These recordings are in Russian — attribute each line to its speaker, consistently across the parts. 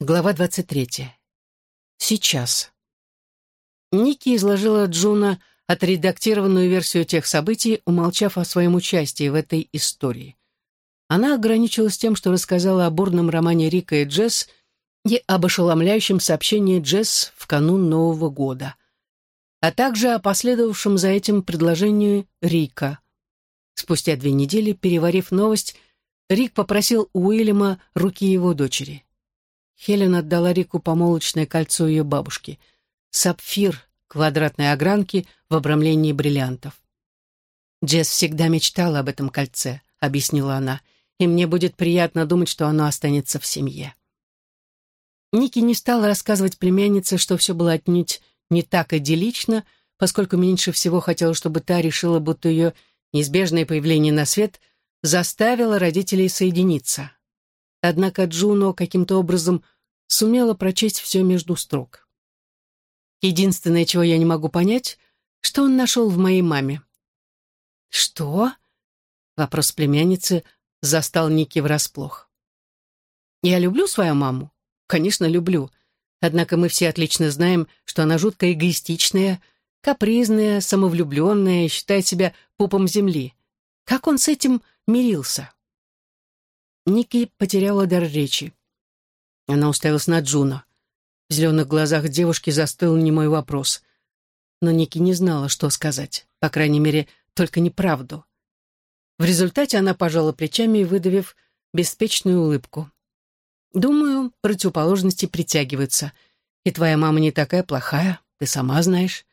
Speaker 1: Глава 23. Сейчас. Ники изложила Джуна отредактированную версию тех событий, умолчав о своем участии в этой истории. Она ограничилась тем, что рассказала о бурном романе Рика и Джесс и об ошеломляющем сообщении Джесс в канун Нового года, а также о последовавшем за этим предложении Рика. Спустя две недели, переварив новость, Рик попросил Уильяма руки его дочери. Хелен отдала Рику помолочное кольцо ее бабушки. Сапфир квадратной огранки в обрамлении бриллиантов. «Джесс всегда мечтала об этом кольце», — объяснила она, «и мне будет приятно думать, что оно останется в семье». Ники не стала рассказывать племяннице, что все было отнюдь не так идиллично, поскольку меньше всего хотела, чтобы та решила, будто ее неизбежное появление на свет заставило родителей соединиться. Однако Джуно каким-то образом сумела прочесть все между строк. Единственное, чего я не могу понять, что он нашел в моей маме. «Что?» — вопрос племянницы застал Ники врасплох. «Я люблю свою маму? Конечно, люблю. Однако мы все отлично знаем, что она жутко эгоистичная, капризная, самовлюбленная и считает себя пупом земли. Как он с этим мирился?» Ники потеряла дар речи. Она уставилась на Джуна. В зеленых глазах девушки застыл немой вопрос. Но Ники не знала, что сказать. По крайней мере, только неправду. В результате она пожала плечами, выдавив беспечную улыбку. «Думаю, противоположности притягиваются. И твоя мама не такая плохая, ты сама знаешь.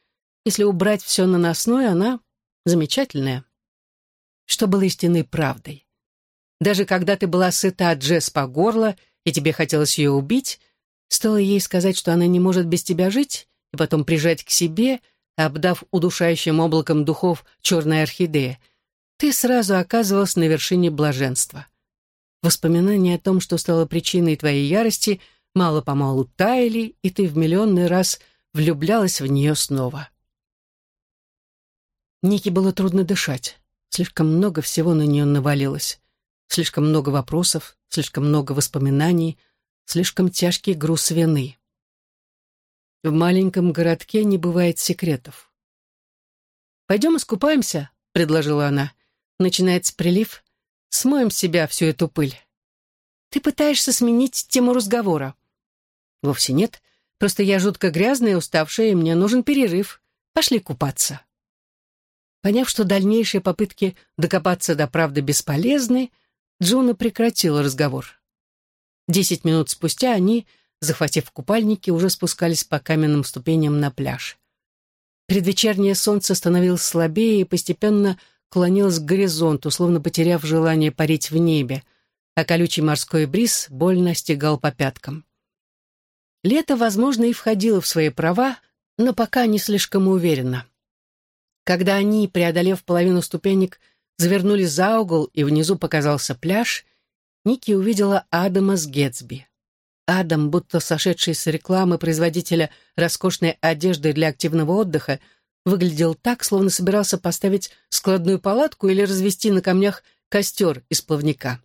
Speaker 1: Если убрать все наносное, она замечательная». Что было истинной правдой? Даже когда ты была сыта от Джесс по горло, и тебе хотелось ее убить, стоило ей сказать, что она не может без тебя жить, и потом прижать к себе, обдав удушающим облаком духов черная орхидея, ты сразу оказывалась на вершине блаженства. Воспоминания о том, что стало причиной твоей ярости, мало-помалу таяли, и ты в миллионный раз влюблялась в нее снова. Нике было трудно дышать. Слишком много всего на нее навалилось. Слишком много вопросов, слишком много воспоминаний, слишком тяжкий груз вины. В маленьком городке не бывает секретов. «Пойдем искупаемся», — предложила она. «Начинается прилив. Смоем с себя всю эту пыль». «Ты пытаешься сменить тему разговора». «Вовсе нет. Просто я жутко грязная уставшая, и мне нужен перерыв. Пошли купаться». Поняв, что дальнейшие попытки докопаться до правды бесполезны, Джуна прекратила разговор. Десять минут спустя они, захватив купальники, уже спускались по каменным ступеням на пляж. Предвечернее солнце становилось слабее и постепенно клонилось к горизонту, словно потеряв желание парить в небе, а колючий морской бриз больно стегал по пяткам. Лето, возможно, и входило в свои права, но пока не слишком уверенно. Когда они, преодолев половину ступенек, завернули за угол, и внизу показался пляж, Ники увидела Адама с Гетсби. Адам, будто сошедший с рекламы производителя роскошной одежды для активного отдыха, выглядел так, словно собирался поставить складную палатку или развести на камнях костер из плавника.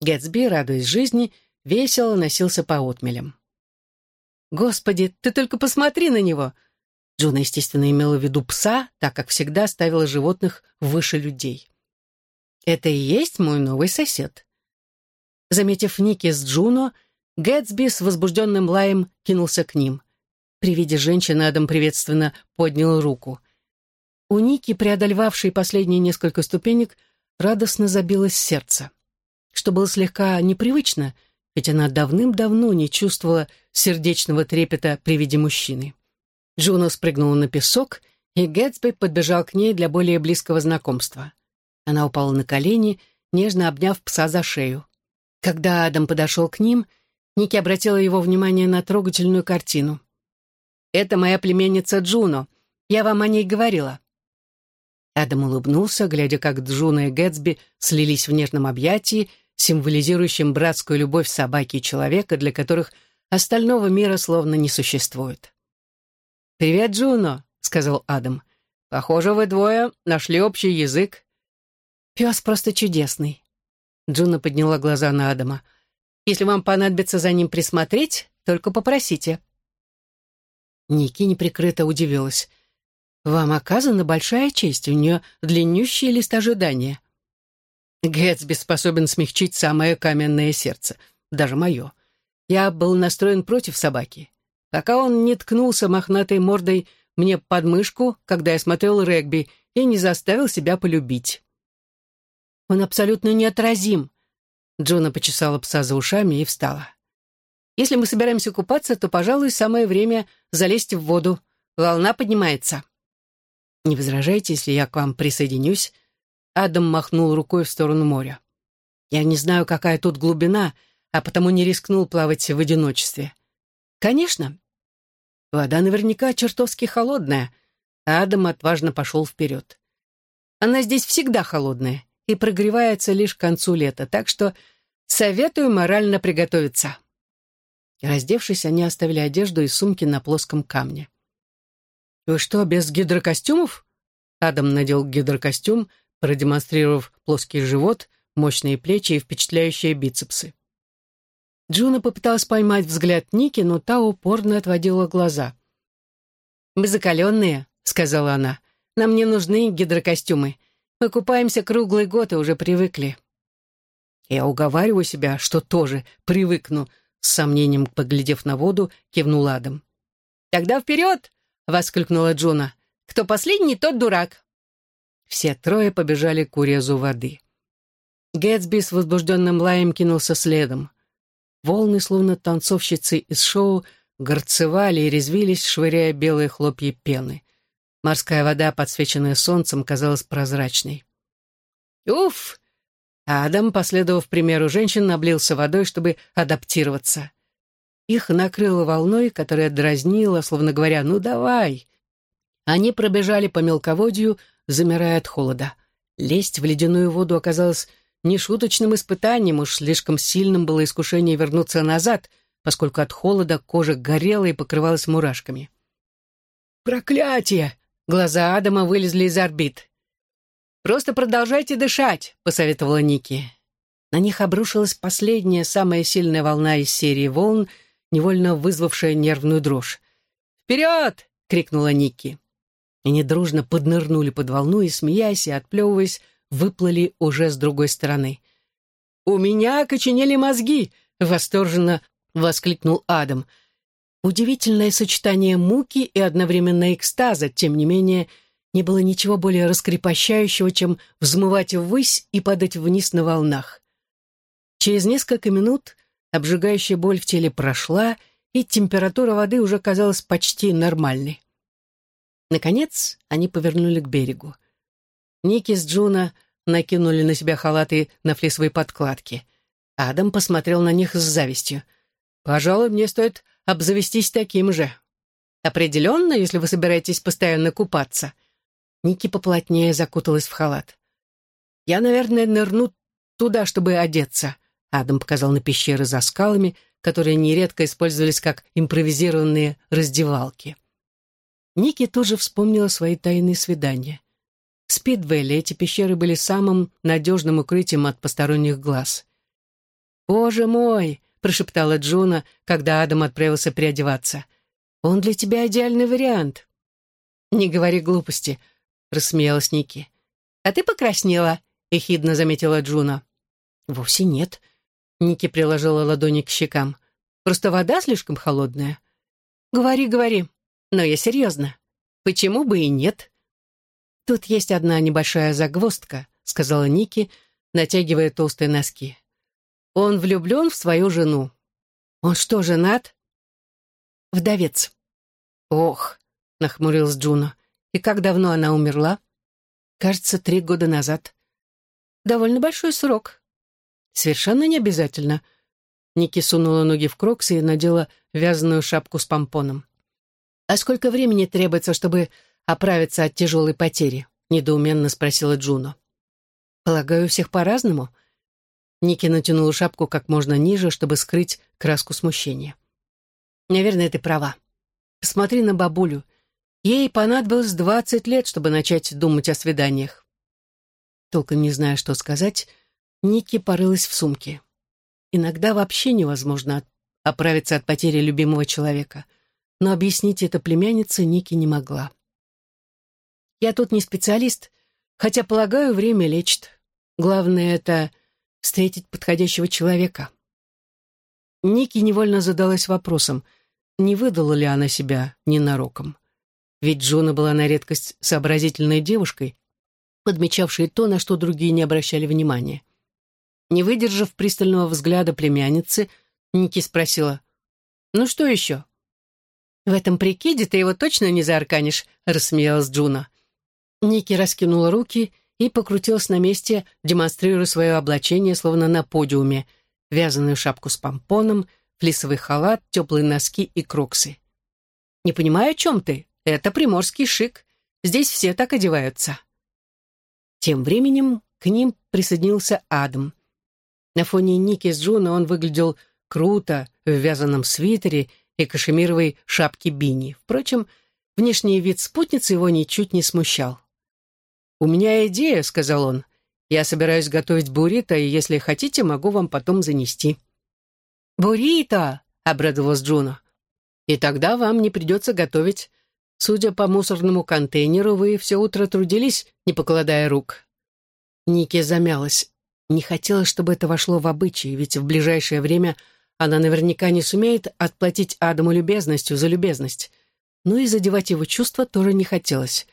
Speaker 1: Гетсби, радуясь жизни, весело носился по отмелям. «Господи, ты только посмотри на него!» Джуна, естественно, имела в виду пса, так как всегда ставила животных выше людей. «Это и есть мой новый сосед». Заметив Ники с Джуно, Гэтсби с возбужденным лаем кинулся к ним. При виде женщины Адам приветственно поднял руку. У Ники, преодолевавшей последние несколько ступенек, радостно забилось сердце. Что было слегка непривычно, ведь она давным-давно не чувствовала сердечного трепета при виде мужчины. Джуно спрыгнула на песок, и Гэтсби подбежал к ней для более близкого знакомства. Она упала на колени, нежно обняв пса за шею. Когда Адам подошел к ним, Ники обратила его внимание на трогательную картину. «Это моя племенница Джуно. Я вам о ней говорила». Адам улыбнулся, глядя, как Джуно и Гэтсби слились в нежном объятии, символизирующем братскую любовь собаки и человека, для которых остального мира словно не существует. «Привет, Джуно», — сказал Адам. «Похоже, вы двое нашли общий язык». «Пес просто чудесный». Джуно подняла глаза на Адама. Если вам понадобится за ним присмотреть, только попросите». Ники неприкрыто удивилась. «Вам оказана большая честь, у нее длиннющий лист ожидания». Гэтсби способен смягчить самое каменное сердце, даже мое. Я был настроен против собаки. Пока он не ткнулся мохнатой мордой мне под мышку, когда я смотрел регби, и не заставил себя полюбить. Он абсолютно неотразим. Джона почесала пса за ушами и встала. Если мы собираемся купаться, то, пожалуй, самое время залезть в воду. Волна поднимается. Не возражайте, если я к вам присоединюсь. Адам махнул рукой в сторону моря. Я не знаю, какая тут глубина, а потому не рискнул плавать в одиночестве. Конечно. Вода наверняка чертовски холодная, Адам отважно пошел вперед. Она здесь всегда холодная и прогревается лишь к концу лета, так что советую морально приготовиться. Раздевшись, они оставили одежду и сумки на плоском камне. «Вы что, без гидрокостюмов?» Адам надел гидрокостюм, продемонстрировав плоский живот, мощные плечи и впечатляющие бицепсы. Джуна попыталась поймать взгляд Ники, но та упорно отводила глаза. «Мы закаленные», — сказала она. «Нам не нужны гидрокостюмы. Мы купаемся круглый год и уже привыкли». Я уговариваю себя, что тоже привыкну, с сомнением поглядев на воду, кивнул Адам. «Тогда вперед!» — воскликнула Джуна. «Кто последний, тот дурак». Все трое побежали к урезу воды. Гэтсби с возбужденным лаем кинулся следом. Волны, словно танцовщицы из шоу, горцевали и резвились, швыряя белые хлопья пены. Морская вода, подсвеченная солнцем, казалась прозрачной. «Уф!» Адам, последовав примеру женщин, облился водой, чтобы адаптироваться. Их накрыло волной, которая дразнила, словно говоря, «Ну давай!» Они пробежали по мелководью, замирая от холода. Лезть в ледяную воду оказалось нешуточным испытанием, уж слишком сильным было искушение вернуться назад, поскольку от холода кожа горела и покрывалась мурашками. «Проклятие!» — глаза Адама вылезли из орбит. «Просто продолжайте дышать», — посоветовала Ники. На них обрушилась последняя, самая сильная волна из серии волн, невольно вызвавшая нервную дрожь. «Вперед!» — крикнула Ники. Они дружно поднырнули под волну и, смеясь и отплевываясь, выплыли уже с другой стороны. «У меня окоченели мозги!» — восторженно воскликнул Адам. Удивительное сочетание муки и одновременно экстаза, тем не менее, не было ничего более раскрепощающего, чем взмывать ввысь и падать вниз на волнах. Через несколько минут обжигающая боль в теле прошла, и температура воды уже казалась почти нормальной. Наконец они повернули к берегу. Ники с Джуна накинули на себя халаты на флисовые подкладки. Адам посмотрел на них с завистью. «Пожалуй, мне стоит обзавестись таким же. Определенно, если вы собираетесь постоянно купаться». Ники поплотнее закуталась в халат. «Я, наверное, нырну туда, чтобы одеться», — Адам показал на пещеры за скалами, которые нередко использовались как импровизированные раздевалки. Ники тоже вспомнила свои тайные свидания. В Спидвелле эти пещеры были самым надежным укрытием от посторонних глаз. «Боже мой!» — прошептала Джуна, когда Адам отправился переодеваться. «Он для тебя идеальный вариант». «Не говори глупости», — рассмеялась Ники. «А ты покраснела», — ехидно заметила Джуна. «Вовсе нет». Ники приложила ладони к щекам. «Просто вода слишком холодная». «Говори, говори. Но я серьезно. Почему бы и нет?» «Тут есть одна небольшая загвоздка», — сказала Ники, натягивая толстые носки. «Он влюблен в свою жену». «Он что, женат?» «Вдовец». «Ох», — нахмурилась Джуно. «И как давно она умерла?» «Кажется, три года назад». «Довольно большой срок». «Совершенно не обязательно». Ники сунула ноги в кроксы и надела вязаную шапку с помпоном. «А сколько времени требуется, чтобы оправиться от тяжелой потери?» — недоуменно спросила Джуно. «Полагаю, у всех по-разному?» Ники натянула шапку как можно ниже, чтобы скрыть краску смущения. «Наверное, ты права. Посмотри на бабулю. Ей понадобилось двадцать лет, чтобы начать думать о свиданиях». Толком не зная, что сказать, Ники порылась в сумке. Иногда вообще невозможно оправиться от потери любимого человека, но объяснить это племяннице Ники не могла. «Я тут не специалист, хотя, полагаю, время лечит. Главное — это встретить подходящего человека». Ники невольно задалась вопросом, не выдала ли она себя ненароком. Ведь Джона была на редкость сообразительной девушкой, подмечавшей то, на что другие не обращали внимания. Не выдержав пристального взгляда племянницы, Ники спросила, «Ну что еще?» «В этом прикиде ты его точно не заарканишь», — рассмеялась Джуна. Ники раскинула руки и покрутилась на месте, демонстрируя свое облачение, словно на подиуме, вязаную шапку с помпоном, флисовый халат, теплые носки и кроксы. «Не понимаю, о чем ты?» Это приморский шик. Здесь все так одеваются. Тем временем к ним присоединился Адам. На фоне Ники с Джуна он выглядел круто в вязаном свитере и кашемировой шапке Бини. Впрочем, внешний вид спутницы его ничуть не смущал. «У меня идея», — сказал он. «Я собираюсь готовить буррито, и если хотите, могу вам потом занести». «Буррито!» — обрадовалась Джуна. «И тогда вам не придется готовить. Судя по мусорному контейнеру, вы все утро трудились, не покладая рук». Ники замялась. Не хотела, чтобы это вошло в обычай, ведь в ближайшее время она наверняка не сумеет отплатить Адаму любезностью за любезность. Но и задевать его чувства тоже не хотелось.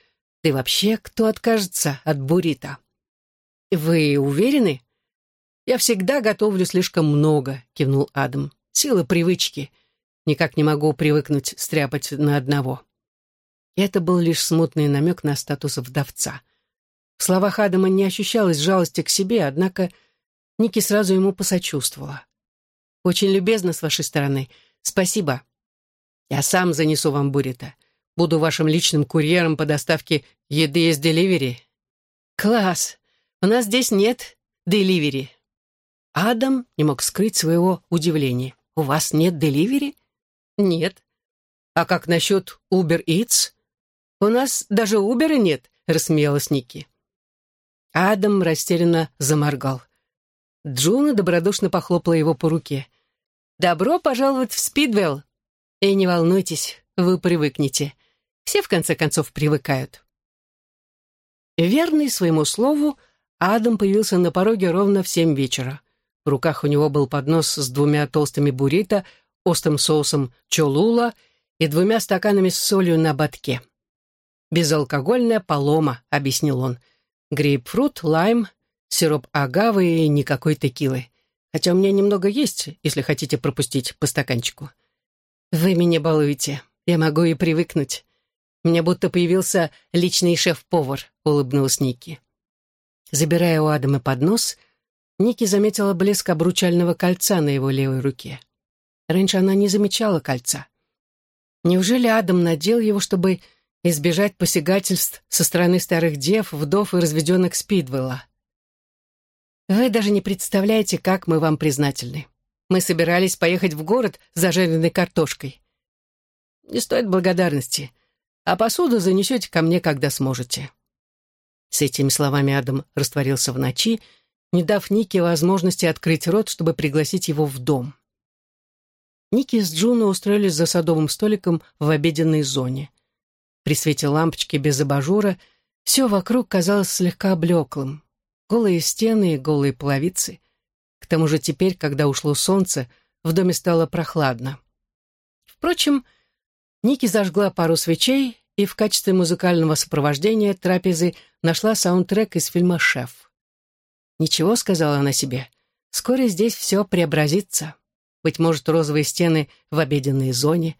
Speaker 1: И вообще, кто откажется от бурита? «Вы уверены?» «Я всегда готовлю слишком много», — кивнул Адам. «Сила привычки. Никак не могу привыкнуть стряпать на одного». И это был лишь смутный намек на статус вдовца. В словах Адама не ощущалось жалости к себе, однако Ники сразу ему посочувствовала. «Очень любезно с вашей стороны. Спасибо. Я сам занесу вам буррито. Буду вашим личным курьером по доставке еды из Deliveroo». «Класс! У нас здесь нет Deliveroo». Адам не мог скрыть своего удивления. «У вас нет Deliveroo?» «Нет». «А как насчет Uber Eats?» «У нас даже Убера нет», — рассмеялась Ники. Адам растерянно заморгал. Джуна добродушно похлопала его по руке. «Добро пожаловать в Спидвелл! И не волнуйтесь, вы привыкнете. Все, в конце концов, привыкают». Верный своему слову, Адам появился на пороге ровно в семь вечера. В руках у него был поднос с двумя толстыми буррито, острым соусом чолула и двумя стаканами с солью на ободке. «Безалкогольная полома», — объяснил он. «Грейпфрут, лайм, сироп агавы и никакой текилы. Хотя у меня немного есть, если хотите пропустить по стаканчику». «Вы меня балуете. Я могу и привыкнуть. Меня будто появился личный шеф-повар», — улыбнулась Ники. Забирая у Адама поднос, Ники заметила блеск обручального кольца на его левой руке. Раньше она не замечала кольца. Неужели Адам надел его, чтобы избежать посягательств со стороны старых дев, вдов и разведенных Спидвелла. Вы даже не представляете, как мы вам признательны. Мы собирались поехать в город за жареной картошкой. Не стоит благодарности, а посуду занесете ко мне, когда сможете. С этими словами Адам растворился в ночи, не дав Нике возможности открыть рот, чтобы пригласить его в дом. Ники с Джуно устроились за садовым столиком в обеденной зоне. При свете лампочки без абажура все вокруг казалось слегка блеклым. Голые стены и голые половицы. К тому же теперь, когда ушло солнце, в доме стало прохладно. Впрочем, Ники зажгла пару свечей и в качестве музыкального сопровождения трапезы нашла саундтрек из фильма «Шеф». «Ничего», — сказала она себе, — «скоро здесь все преобразится. Быть может, розовые стены в обеденной зоне,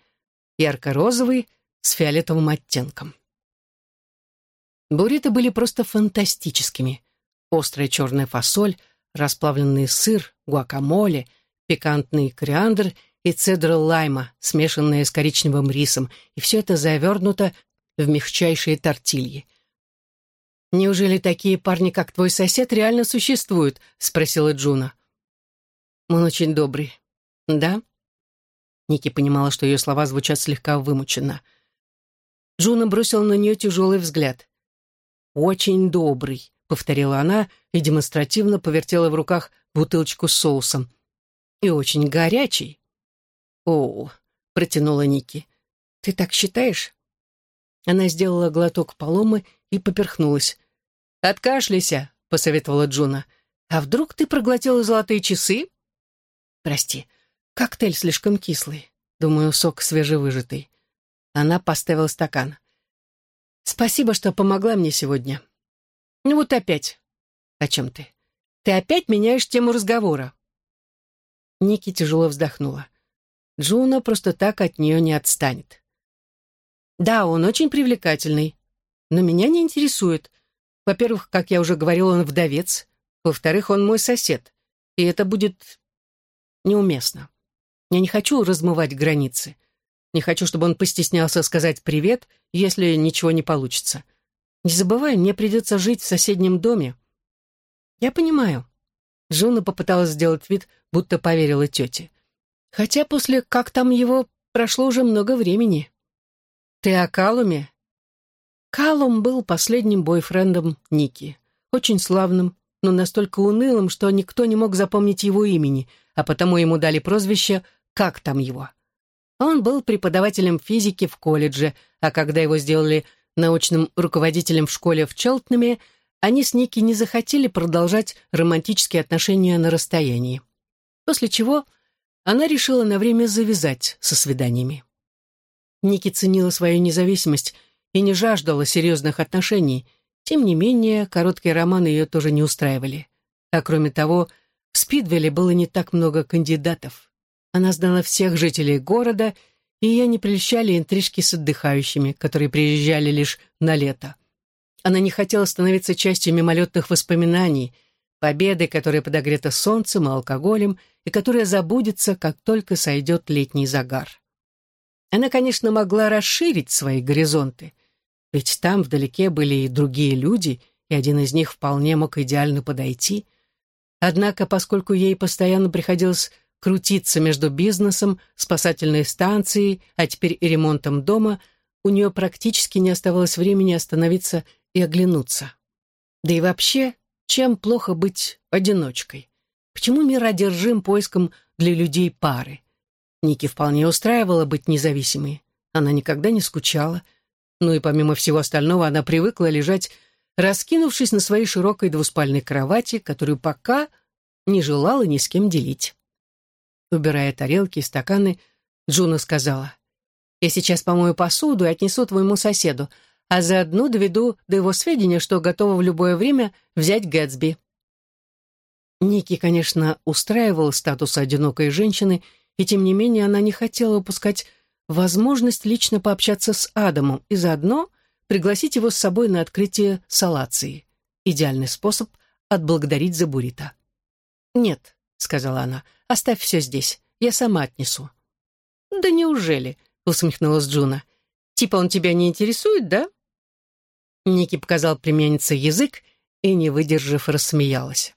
Speaker 1: ярко-розовый с фиолетовым оттенком. Буррито были просто фантастическими. Острая черная фасоль, расплавленный сыр, гуакамоле, пикантный кориандр и цедра лайма, смешанные с коричневым рисом, и все это завернуто в мягчайшие тортильи. «Неужели такие парни, как твой сосед, реально существуют?» — спросила Джуна. «Он очень добрый». «Да?» Ники понимала, что ее слова звучат слегка вымученно — Джуна бросила на нее тяжелый взгляд. «Очень добрый», — повторила она и демонстративно повертела в руках бутылочку с соусом. И очень горячий. «О», — протянула Ники, — «ты так считаешь?» Она сделала глоток поломы и поперхнулась. «Откашляйся», — посоветовала Джуна. «А вдруг ты проглотила золотые часы?» «Прости, коктейль слишком кислый. Думаю, сок свежевыжатый». Она поставила стакан. «Спасибо, что помогла мне сегодня». «Ну вот опять». «О чем ты?» «Ты опять меняешь тему разговора». Ники тяжело вздохнула. Джуна просто так от нее не отстанет. «Да, он очень привлекательный, но меня не интересует. Во-первых, как я уже говорил, он вдовец. Во-вторых, он мой сосед. И это будет неуместно. Я не хочу размывать границы. Не хочу, чтобы он постеснялся сказать «привет», если ничего не получится. Не забывай, мне придется жить в соседнем доме. Я понимаю. Жуна попыталась сделать вид, будто поверила тете. Хотя после «как там его» прошло уже много времени. Ты о Калуме? Калум был последним бойфрендом Ники. Очень славным, но настолько унылым, что никто не мог запомнить его имени, а потому ему дали прозвище «Как там его?». Он был преподавателем физики в колледже, а когда его сделали научным руководителем в школе в Челтнаме, они с Ники не захотели продолжать романтические отношения на расстоянии. После чего она решила на время завязать со свиданиями. Ники ценила свою независимость и не жаждала серьезных отношений. Тем не менее, короткие романы ее тоже не устраивали. А кроме того, в Спидвеле было не так много кандидатов. Она знала всех жителей города, и ее не прельщали интрижки с отдыхающими, которые приезжали лишь на лето. Она не хотела становиться частью мимолетных воспоминаний, победы, которая подогрета солнцем и алкоголем, и которая забудется, как только сойдет летний загар. Она, конечно, могла расширить свои горизонты — ведь там вдалеке были и другие люди, и один из них вполне мог идеально подойти. Однако, поскольку ей постоянно приходилось крутиться между бизнесом, спасательной станцией, а теперь и ремонтом дома, у нее практически не оставалось времени остановиться и оглянуться. Да и вообще, чем плохо быть одиночкой? Почему мир одержим поиском для людей пары? Ники вполне устраивало быть независимой. Она никогда не скучала — ну и помимо всего остального, она привыкла лежать, раскинувшись на своей широкой двуспальной кровати, которую пока не желала ни с кем делить. Убирая тарелки и стаканы, Джуна сказала, «Я сейчас помою посуду и отнесу твоему соседу, а заодно доведу до его сведения, что готова в любое время взять Гэтсби». Ники, конечно, устраивал статус одинокой женщины, и тем не менее она не хотела упускать возможность лично пообщаться с Адамом и заодно пригласить его с собой на открытие салации. Идеальный способ отблагодарить за буррито. «Нет», — сказала она, — «оставь все здесь, я сама отнесу». «Да неужели?» — усмехнулась Джуна. «Типа он тебя не интересует, да?» Ники показал племяннице язык и, не выдержав, рассмеялась.